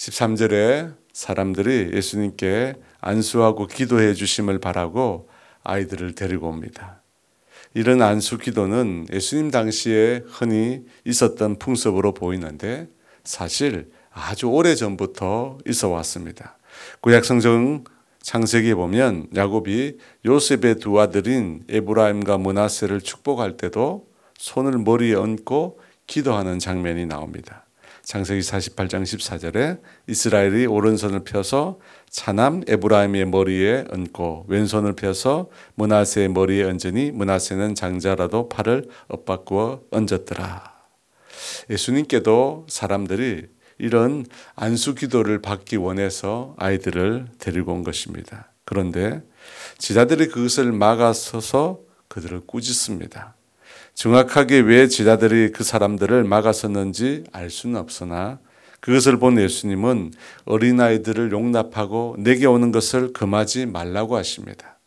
13절에 사람들이 예수님께 안수하고 기도해 주심을 바라고 아이들을 데리고 옵니다. 이런 안수 기도는 예수님 당시에 흔히 있었던 풍습으로 보이는데 사실 아주 오래 전부터 있어 왔습니다. 구약 성경 창세기에 보면 야곱이 요셉의 두 아들인 에브라임과 문하세를 축복할 때도 손을 머리에 얹고 기도하는 장면이 나옵니다. 창세기 48장 14절에 이스라엘이 오른손을 펴서 차남 에브라임의 머리에 얹고 왼손을 펴서 문하세의 머리에 얹으니 문하세는 장자라도 팔을 엇바꾸어 얹었더라. 예수님께도 사람들이 이런 안수 기도를 받기 원해서 아이들을 데리고 온 것입니다. 그런데 지자들이 그것을 막아서서 그들을 꾸짖습니다. 정확하게 왜 지자들이 그 사람들을 막아섰는지 알 수는 없으나 그것을 본 예수님은 어린아이들을 용납하고 내게 오는 것을 금하지 말라고 하십니다.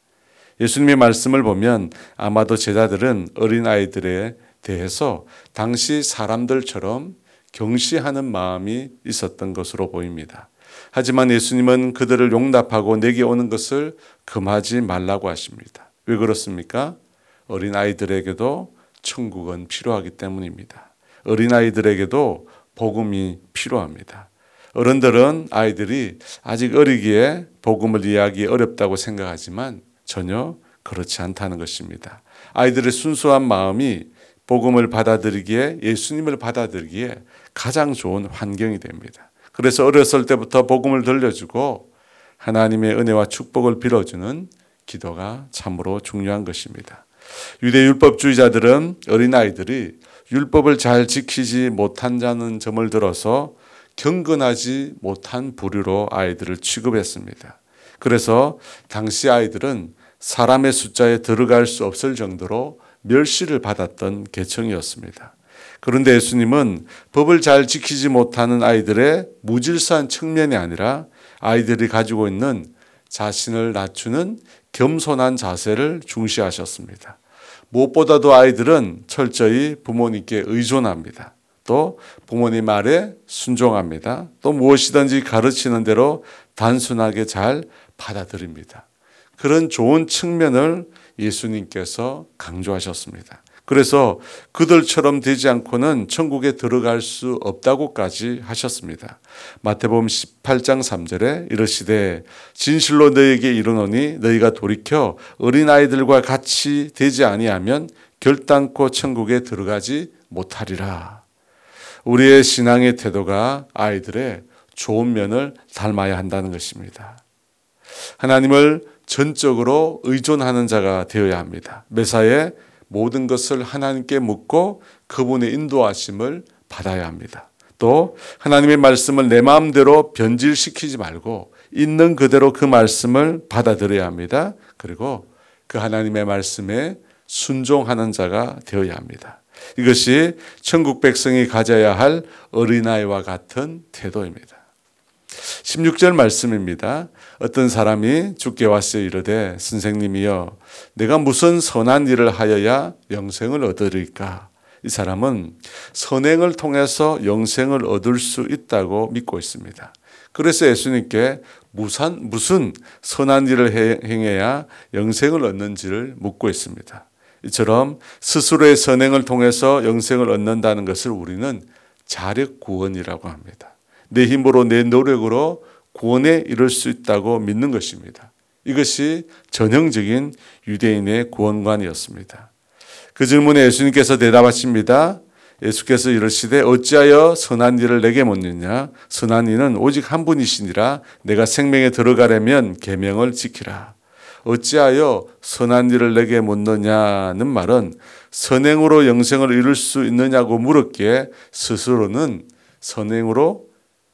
예수님의 말씀을 보면 아마도 제자들은 어린아이들에 대해서 당시 사람들처럼 경시하는 마음이 있었던 것으로 보입니다. 하지만 예수님은 그들을 용납하고 내게 오는 것을 금하지 말라고 하십니다. 왜 그렇습니까? 어린아이들에게도 천국은 필요하기 때문입니다. 어린아이들에게도 복음이 필요합니다. 어른들은 아이들이 아직 어리기에 복음을 이해하기 어렵다고 생각하지만 전혀 그렇지 않다는 것입니다. 아이들의 순수한 마음이 복음을 받아들이기에 예수님을 받아들이기에 가장 좋은 환경이 됩니다. 그래서 어렸을 때부터 복음을 들려주고 하나님의 은혜와 축복을 빌어주는 기도가 참으로 중요한 것입니다. 유대 율법주의자들은 어린아이들이 율법을 잘 지키지 못한다는 점을 들어서 경건하지 못한 부류로 아이들을 취급했습니다. 그래서 당시 아이들은 사람의 숫자에 들어갈 수 없을 정도로 멸시를 받았던 계층이었습니다. 그런데 예수님은 법을 잘 지키지 못하는 아이들의 무질서한 측면이 아니라 아이들이 가지고 있는 자신을 낮추는 겸손한 자세를 중시하셨습니다. 무엇보다도 아이들은 철저히 부모님께 의존합니다. 또 부모님 말에 순종합니다. 또 무엇이든지 가르치는 대로 단순하게 잘 받아들입니다. 그런 좋은 측면을 예수님께서 강조하셨습니다. 그래서 그들처럼 되지 않고는 천국에 들어갈 수 없다고까지 하셨습니다. 마태복음 18장 3절에 이르시되 진실로 너에게 이르노니 너희가 돌이켜 어린 아이들과 같이 되지 아니하면 결단코 천국에 들어가지 못하리라. 우리의 신앙의 태도가 아이들의 좋은 면을 닮아야 한다는 것입니다. 하나님을 전적으로 의존하는 자가 되어야 합니다. 매사에 모든 것을 하나님께 묻고 그분의 인도하심을 받아야 합니다. 또 하나님의 말씀을 내 마음대로 변질시키지 말고 있는 그대로 그 말씀을 받아들여야 합니다. 그리고 그 하나님의 말씀에 순종하는 자가 되어야 합니다. 이것이 천국 백성이 가져야 할 어린아이와 같은 태도입니다. 16절 말씀입니다. 어떤 사람이 주께 왔어 이르되 선생님이여 내가 무슨 선한 일을 하여야 영생을 얻으리까? 이 사람은 선행을 통해서 영생을 얻을 수 있다고 믿고 있습니다. 그래서 예수님께 무슨 무슨 선한 일을 행해야 영생을 얻는지를 묻고 있습니다. 이처럼 스스로의 선행을 통해서 영생을 얻는다는 것을 우리는 자력 구원이라고 합니다. 내 힘으로 내 노력으로 구원에 이를 수 있다고 믿는 것입니다. 이것이 전형적인 유대인의 구원관이었습니다. 그 질문에 예수님께서 대답하십니다. 예수께서 이르시되 어찌하여 선한 일을 내게 묻느냐 선한 이는 오직 한 분이시니라 내가 생명에 들어가려면 계명을 지키라 어찌하여 선한 일을 내게 묻느냐는 말은 선행으로 영생을 이룰 수 있느냐고 물었기에 스스로는 선행으로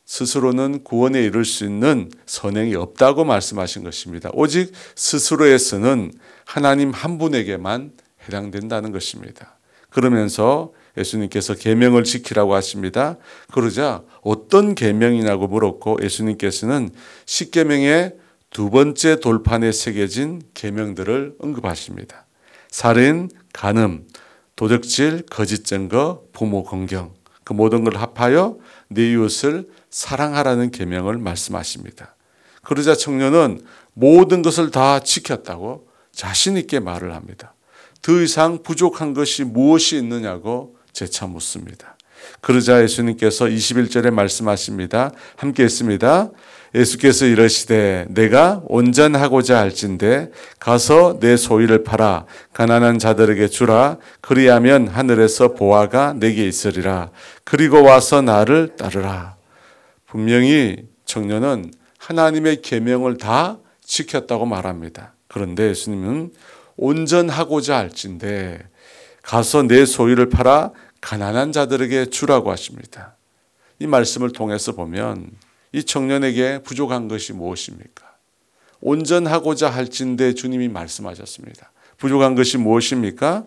스스로는 구원에 이를 수 있는 선행이 없다고 말씀하신 것입니다. 오직 스스로에서는 하나님 한 분에게만 해당된다는 것입니다. 그러면서 예수님께서 계명을 지키라고 하십니다. 그러자 어떤 계명이냐고 물었고 예수님께서는 십계명의 두 번째 돌판에 새겨진 계명들을 언급하십니다. 살인, 간음, 도적질, 거짓 증거, 부모 공경 그 모든 걸 합하여 네 이웃을 사랑하라는 계명을 말씀하십니다. 그러자 청년은 모든 것을 다 지켰다고 자신 있게 말을 합니다. 더 이상 부족한 것이 무엇이 있느냐고 재차 묻습니다. 그러자 예수님께서 21절에 말씀하십니다. 함께 했습니다. 예수께서 이러시되 내가 온전하고자 할진대 가서 내 소유를 팔아 가난한 자들에게 주라 그리하면 하늘에서 보화가 내게 있으리라 그리고 와서 나를 따르라 분명히 청년은 하나님의 계명을 다 지켰다고 말합니다. 그런데 예수님은 온전하고자 할진대 가서 내 소유를 팔아 가난한 자들에게 주라고 하십니다. 이 말씀을 통해서 보면 이 청년에게 부족한 것이 무엇입니까? 온전하고자 할진대 주님이 말씀하셨습니다. 부족한 것이 무엇입니까?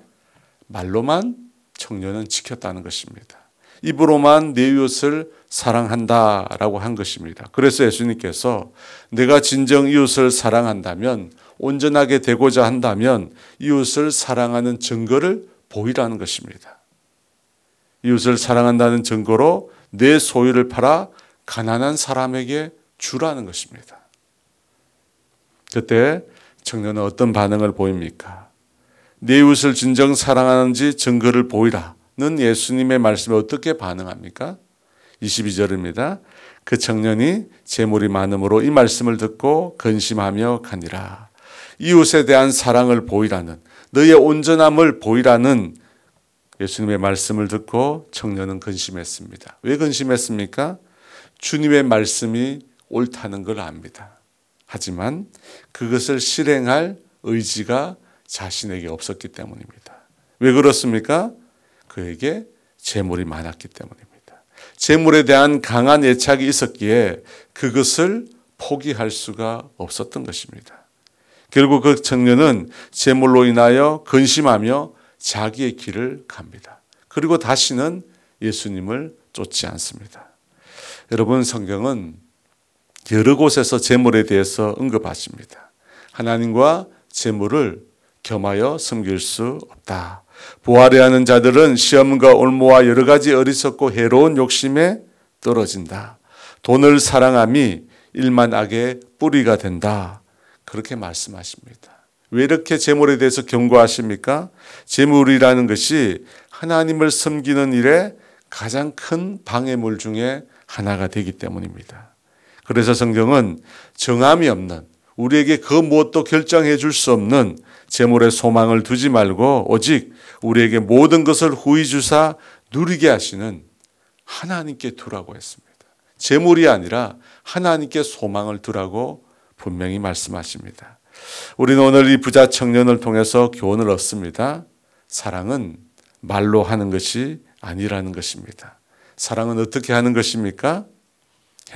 말로만 청년은 지켰다는 것입니다. 입으로만 내 이웃을 사랑한다 라고 한 것입니다. 그래서 예수님께서 내가 진정 이웃을 사랑한다면 온전하게 되고자 한다면 이웃을 사랑하는 증거를 보이라는 것입니다. 이웃을 사랑한다는 증거로 내 소유를 팔아 가난한 사람에게 주라는 것입니다. 그때 청년은 어떤 반응을 보입니까? 내 이웃을 진정 사랑하는지 증거를 보이라 는 예수님의 말씀에 어떻게 반응합니까? 22절입니다. 그 청년이 재물이 많음으로 이 말씀을 듣고 근심하며 가니라. 이웃에 대한 사랑을 보이라는 너의 온전함을 보이라는 예수님의 말씀을 듣고 청년은 근심했습니다. 왜 근심했습니까? 주님의 말씀이 옳다는 걸 압니다. 하지만 그것을 실행할 의지가 자신에게 없었기 때문입니다. 왜 그렇습니까? 그에게 재물이 많았기 때문입니다. 재물에 대한 강한 애착이 있었기에 그것을 포기할 수가 없었던 것입니다. 결국 그 청년은 재물로 인하여 근심하며 자기의 길을 갑니다. 그리고 다시는 예수님을 쫓지 않습니다. 여러분 성경은 여러 곳에서 재물에 대해서 언급하십니다. 하나님과 재물을 겸하여 섬길 수 없다. 부활해하는 자들은 시험과 올무와 여러 가지 어리석고 해로운 욕심에 떨어진다. 돈을 사랑함이 일만 악의 뿌리가 된다. 그렇게 말씀하십니다. 왜 이렇게 재물에 대해서 경고하십니까? 재물이라는 것이 하나님을 섬기는 일에 가장 큰 방해물 중에 하나가 되기 때문입니다. 그래서 성경은 정함이 없는 우리에게 그 무엇도 결정해 줄 수 없는 재물에 소망을 두지 말고 오직 우리에게 모든 것을 후히 주사 누리게 하시는 하나님께 두라고 했습니다. 재물이 아니라 하나님께 소망을 두라고 분명히 말씀하십니다. 우리는 오늘 이 부자 청년을 통해서 교훈을 얻습니다. 사랑은 말로 하는 것이 아니라는 것입니다. 사랑은 어떻게 하는 것입니까?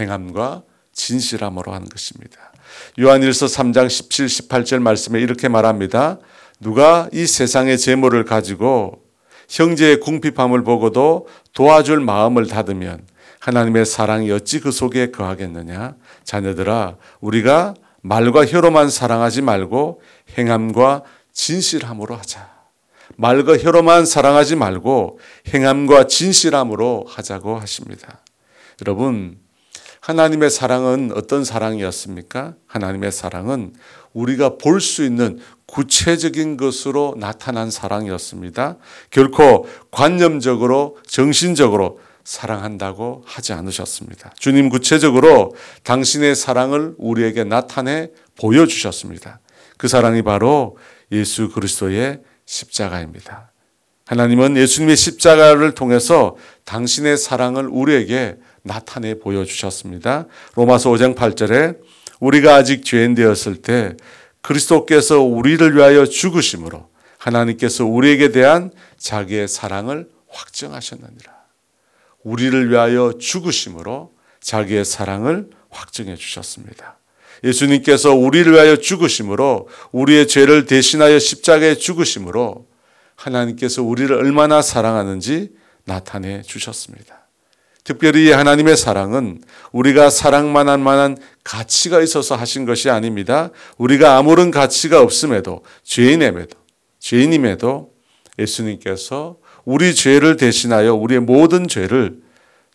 행함과 진실함으로 하는 것입니다. 요한일서 3장 17, 18절 말씀에 이렇게 말합니다. 누가 이 세상의 재물을 가지고 형제의 궁핍함을 보고도 도와줄 마음을 닫으면 하나님의 사랑이 어찌 그 속에 거하겠느냐? 자녀들아, 우리가 말과 혀로만 사랑하지 말고 행함과 진실함으로 하자. 말과 혀로만 사랑하지 말고 행함과 진실함으로 하자고 하십니다. 여러분, 하나님의 사랑은 어떤 사랑이었습니까? 하나님의 사랑은 우리가 볼 수 있는 구체적인 것으로 나타난 사랑이었습니다. 결코 관념적으로, 정신적으로 사랑한다고 하지 않으셨습니다. 주님 구체적으로 당신의 사랑을 우리에게 나타내 보여주셨습니다. 그 사랑이 바로 예수 그리스도의 십자가입니다. 하나님은 예수님의 십자가를 통해서 당신의 사랑을 우리에게 나타내 보여주셨습니다. 로마서 5장 8절에 우리가 아직 죄인 되었을 때 그리스도께서 우리를 위하여 죽으심으로 하나님께서 우리에게 대한 자기의 사랑을 확정하셨느니라. 우리를 위하여 죽으심으로 자기의 사랑을 확정해 주셨습니다. 예수님께서 우리를 위하여 죽으심으로 우리의 죄를 대신하여 십자가에 죽으심으로 하나님께서 우리를 얼마나 사랑하는지 나타내 주셨습니다. 특별히 하나님의 사랑은 우리가 사랑만한 만한 가치가 있어서 하신 것이 아닙니다. 우리가 아무런 가치가 없음에도 죄인임에도 죄인임에도 예수님께서 우리 죄를 대신하여 우리의 모든 죄를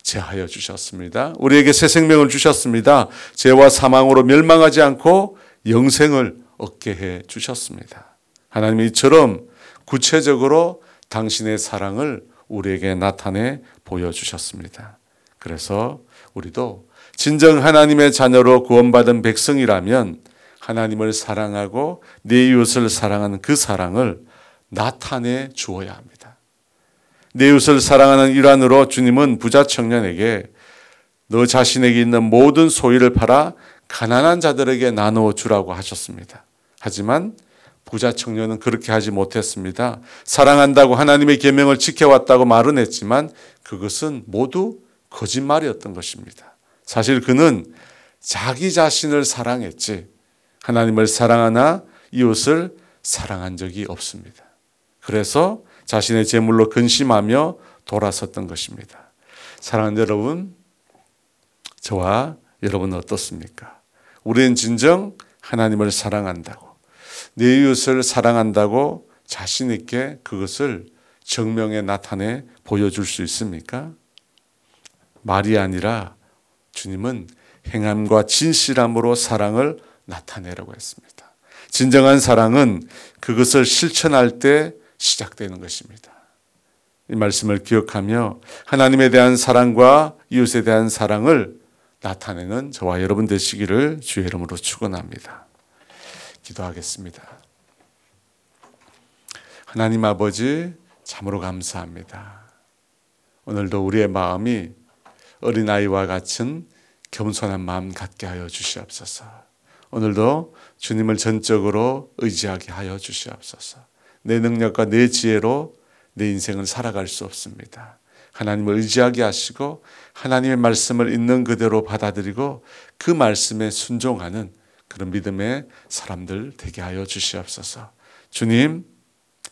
제하여 주셨습니다. 우리에게 새 생명을 주셨습니다. 죄와 사망으로 멸망하지 않고 영생을 얻게 해 주셨습니다. 하나님이 이처럼 구체적으로 당신의 사랑을 우리에게 나타내 보여주셨습니다. 그래서 우리도 진정 하나님의 자녀로 구원받은 백성이라면 하나님을 사랑하고 내 이웃을 사랑하는 그 사랑을 나타내 주어야 합니다. 내 이웃을 사랑하는 일환으로 주님은 부자 청년에게 너 자신에게 있는 모든 소유를 팔아 가난한 자들에게 나누어 주라고 하셨습니다. 하지만 부자 청년은 그렇게 하지 못했습니다. 사랑한다고 하나님의 계명을 지켜왔다고 말은 했지만 그것은 모두 거짓말이었던 것입니다. 사실 그는 자기 자신을 사랑했지 하나님을 사랑하나 이웃을 사랑한 적이 없습니다. 그래서 자신의 재물로 근심하며 돌아섰던 것입니다. 사랑하는 여러분, 저와 여러분은 어떻습니까? 우리는 진정 하나님을 사랑한다고, 내 이웃을 사랑한다고 자신 있게 그것을 정명에 나타내 보여줄 수 있습니까? 말이 아니라 주님은 행함과 진실함으로 사랑을 나타내라고 했습니다. 진정한 사랑은 그것을 실천할 때 시작되는 것입니다. 이 말씀을 기억하며 하나님에 대한 사랑과 이웃에 대한 사랑을 나타내는 저와 여러분 되시기를 주의 이름으로 축원합니다. 기도하겠습니다. 하나님 아버지 참으로 감사합니다. 오늘도 우리의 마음이 어린아이와 같은 겸손한 마음 갖게 하여 주시옵소서. 오늘도 주님을 전적으로 의지하게 하여 주시옵소서. 내 능력과 내 지혜로 내 인생을 살아갈 수 없습니다. 하나님을 의지하게 하시고 하나님의 말씀을 있는 그대로 받아들이고 그 말씀에 순종하는 그런 믿음의 사람들 되게 하여 주시옵소서. 주님,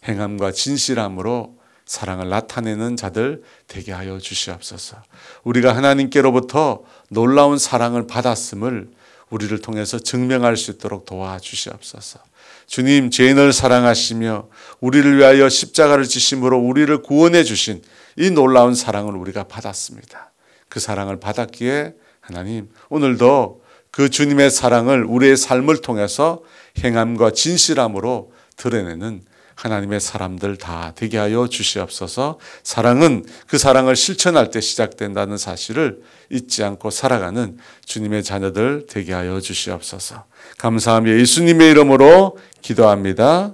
행함과 진실함으로 사랑을 나타내는 자들 되게 하여 주시옵소서. 우리가 하나님께로부터 놀라운 사랑을 받았음을 우리를 통해서 증명할 수 있도록 도와주시옵소서. 주님, 죄인을 사랑하시며 우리를 위하여 십자가를 지심으로 우리를 구원해 주신 이 놀라운 사랑을 우리가 받았습니다. 그 사랑을 받았기에 하나님, 오늘도 그 주님의 사랑을 우리의 삶을 통해서 행함과 진실함으로 드러내는 하나님의 사람들 다 되게 하여 주시옵소서. 사랑은 그 사랑을 실천할 때 시작된다는 사실을 잊지 않고 살아가는 주님의 자녀들 되게 하여 주시옵소서. 감사하며 예수님의 이름으로 기도합니다.